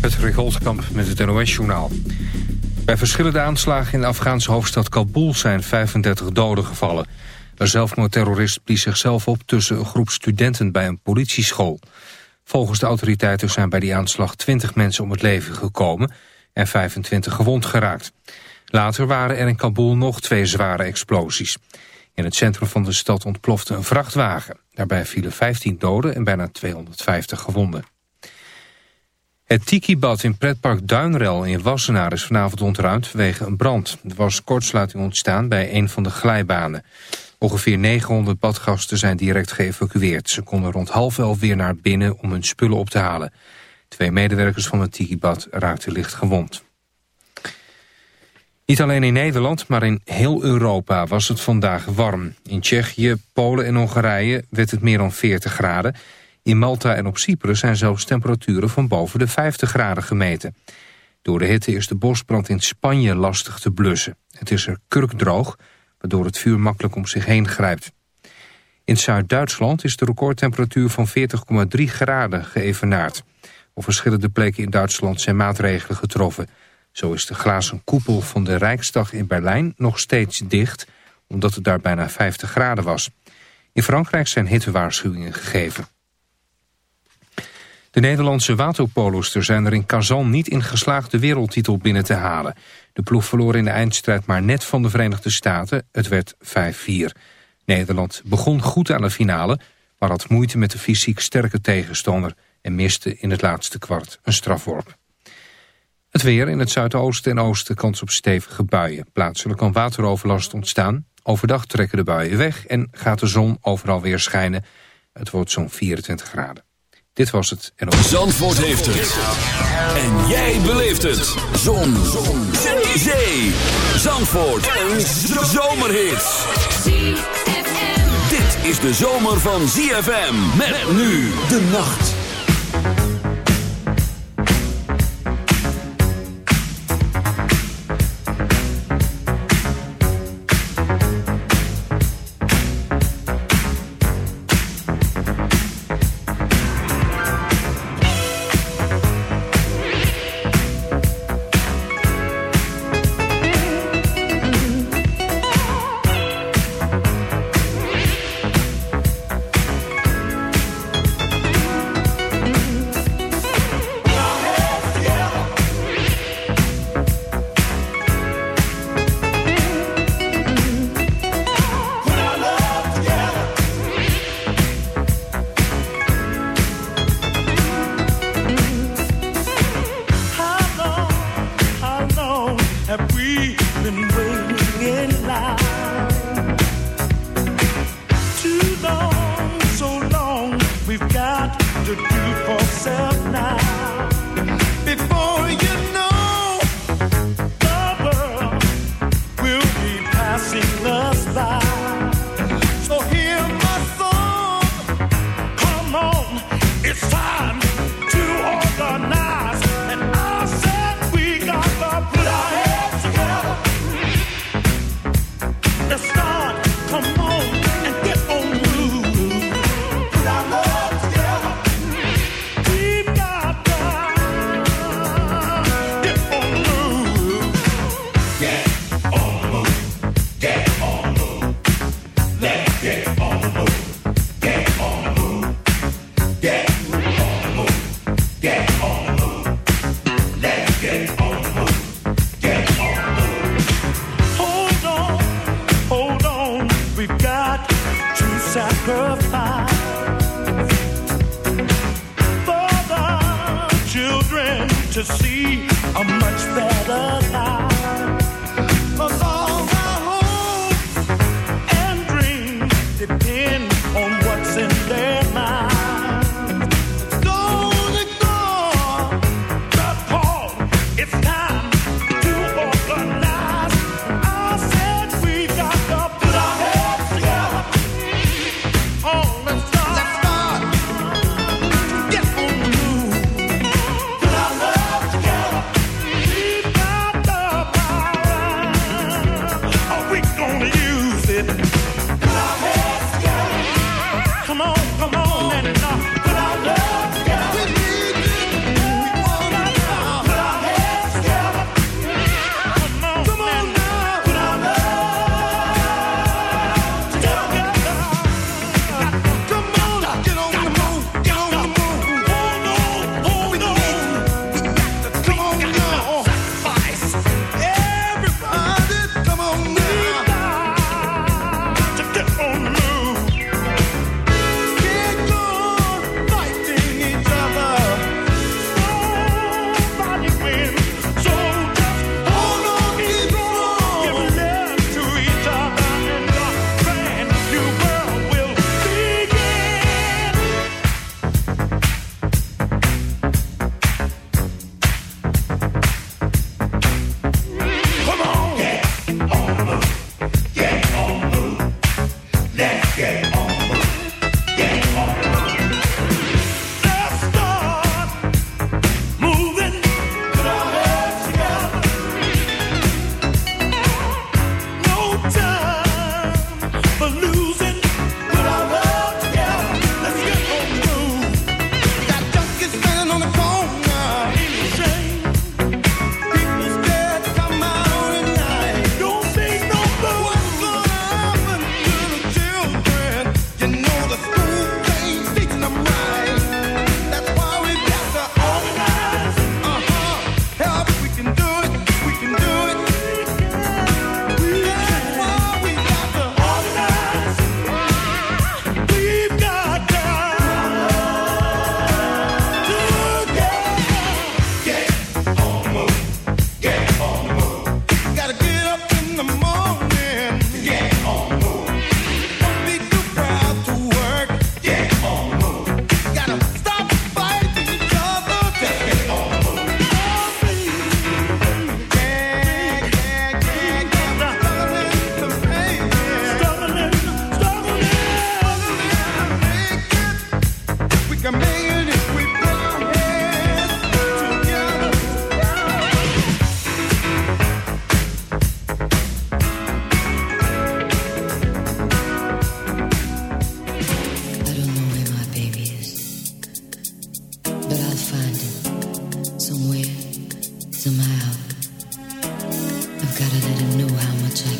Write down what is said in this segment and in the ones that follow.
Het Holtkamp met het NOS-journaal. Bij verschillende aanslagen in de Afghaanse hoofdstad Kabul zijn 35 doden gevallen. Een zelfmoordterrorist blies zichzelf op tussen een groep studenten bij een politieschool. Volgens de autoriteiten zijn bij die aanslag 20 mensen om het leven gekomen en 25 gewond geraakt. Later waren er in Kabul nog twee zware explosies. In het centrum van de stad ontplofte een vrachtwagen. Daarbij vielen 15 doden en bijna 250 gewonden. Het Tiki-bad in pretpark Duinrel in Wassenaar is vanavond ontruimd vanwege een brand. Er was kortsluiting ontstaan bij een van de glijbanen. Ongeveer 900 badgasten zijn direct geëvacueerd. Ze konden rond half elf weer naar binnen om hun spullen op te halen. Twee medewerkers van het Tiki-bad raakten licht gewond. Niet alleen in Nederland, maar in heel Europa was het vandaag warm. In Tsjechië, Polen en Hongarije werd het meer dan 40 graden. In Malta en op Cyprus zijn zelfs temperaturen van boven de 50 graden gemeten. Door de hitte is de bosbrand in Spanje lastig te blussen. Het is er kurkdroog, waardoor het vuur makkelijk om zich heen grijpt. In Zuid-Duitsland is de recordtemperatuur van 40,3 graden geëvenaard. Op verschillende plekken in Duitsland zijn maatregelen getroffen. Zo is de glazen koepel van de Rijksdag in Berlijn nog steeds dicht... omdat het daar bijna 50 graden was. In Frankrijk zijn hittewaarschuwingen gegeven. De Nederlandse waterpoloster zijn er in Kazan niet in geslaagd de wereldtitel binnen te halen. De ploeg verloor in de eindstrijd maar net van de Verenigde Staten. Het werd 5-4. Nederland begon goed aan de finale, maar had moeite met de fysiek sterke tegenstander en miste in het laatste kwart een strafworp. Het weer in het zuidoosten en oosten kans op stevige buien. Plaatselijk kan wateroverlast ontstaan. Overdag trekken de buien weg en gaat de zon overal weer schijnen. Het wordt zo'n 24 graden. Dit was het. En ook... Zandvoort heeft het. En jij beleeft het. Zon. zon. Zee. Zandvoort. Een zomerhit. Dit is de zomer van ZFM. Met nu de nacht.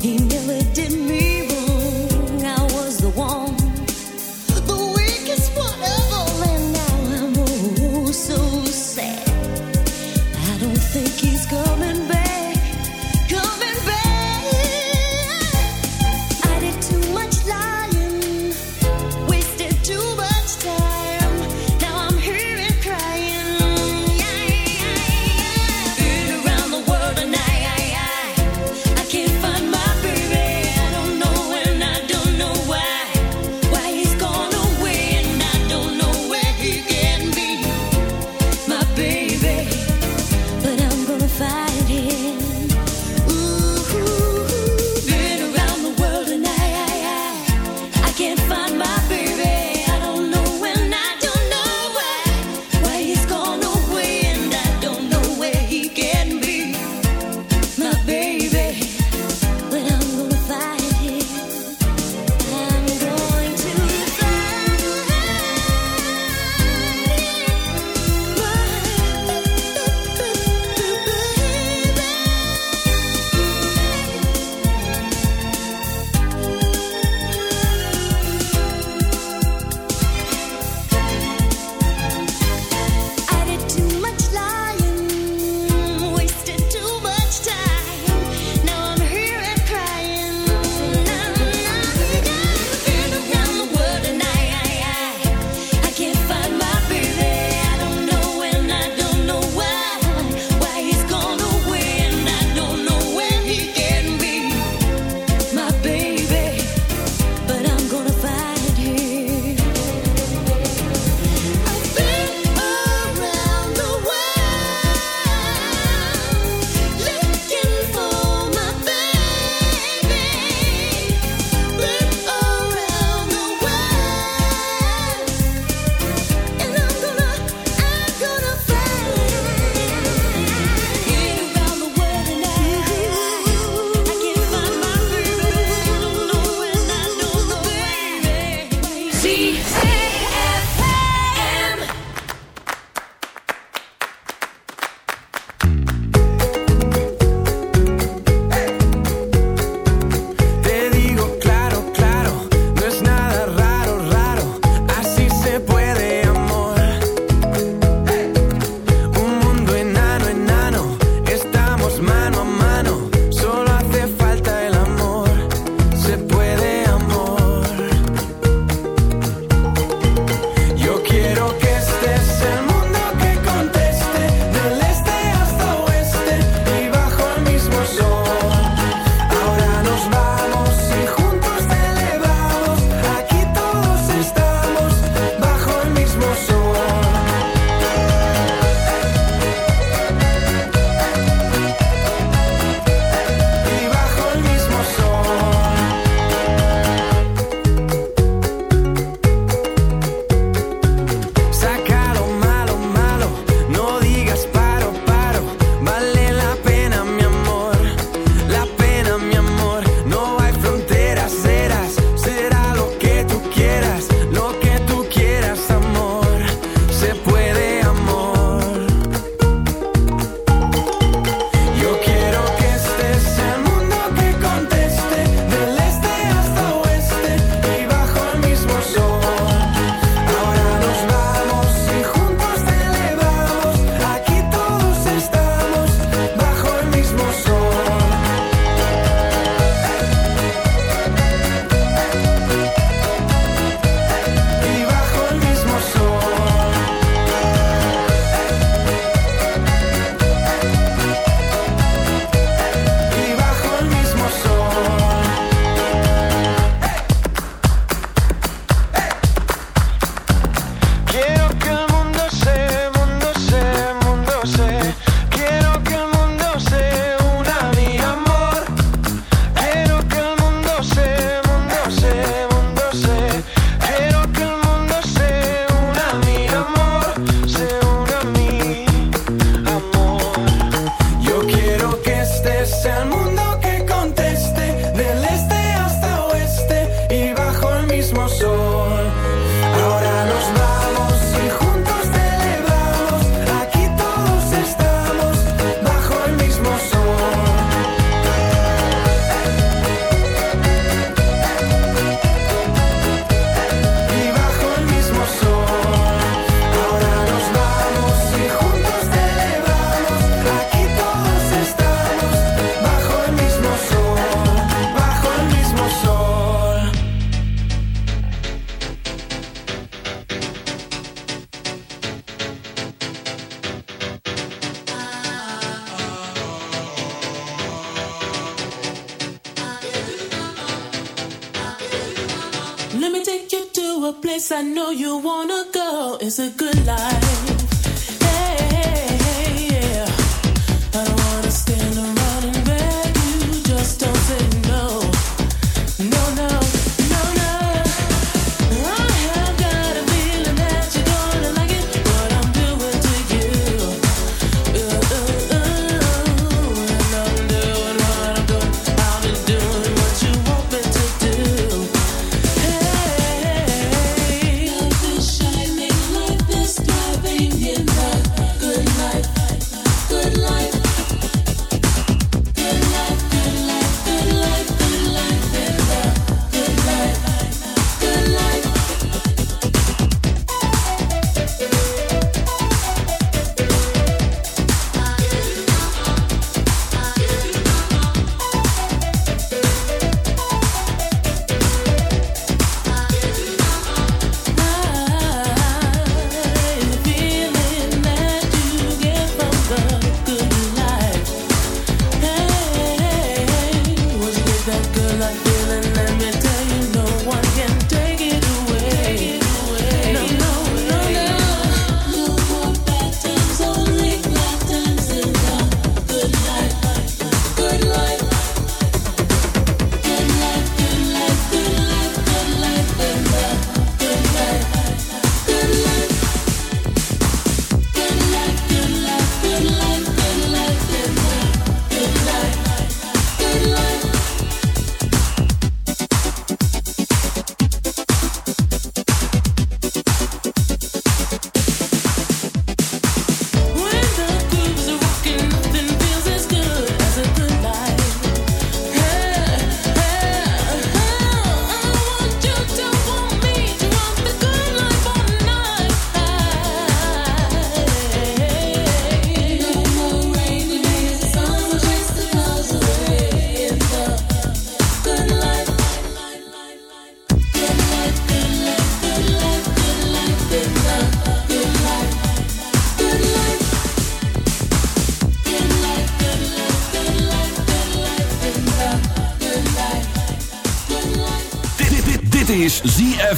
humility.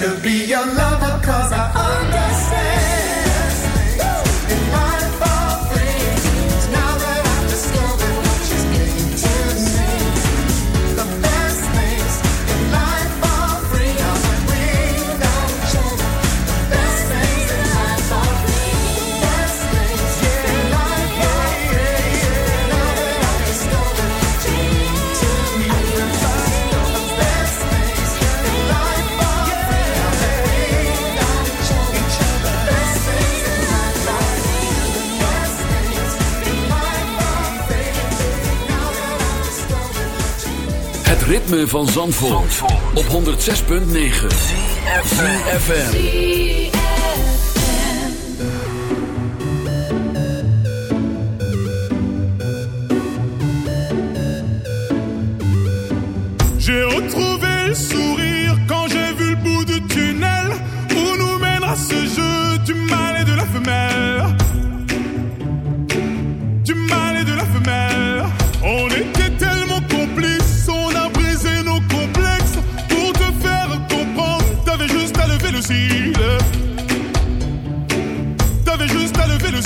to be your love. van Zandvoort, op 106.9 CFFM J'ai retrouvé le sourire quand j'ai vu le bout du tunnel Où nous mènera ce jeu du mal et de la femelle. Du mal et de la femelle. On est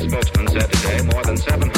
Spokesman said today more than 700.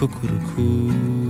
Cuckoo.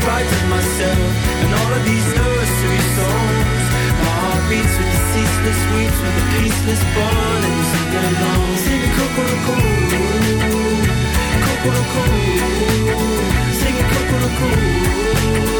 spite of myself and all of these nursery songs. My heart beats with the ceaseless weeps, with the peaceless bond and sing along. Sing cuckoo-cuckoo, cuckoo-cuckoo, sing cuckoo-cuckoo.